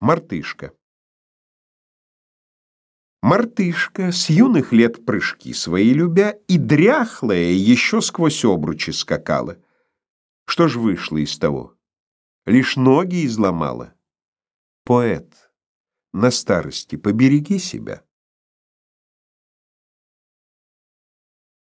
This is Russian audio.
Мартышка. Мартышка с юных лет прыжки свои любя и дряхлая еще сквозь обручи скакала. Что ж вышло из того? Лишь ноги изломала. Поэт, на старости побереги себя.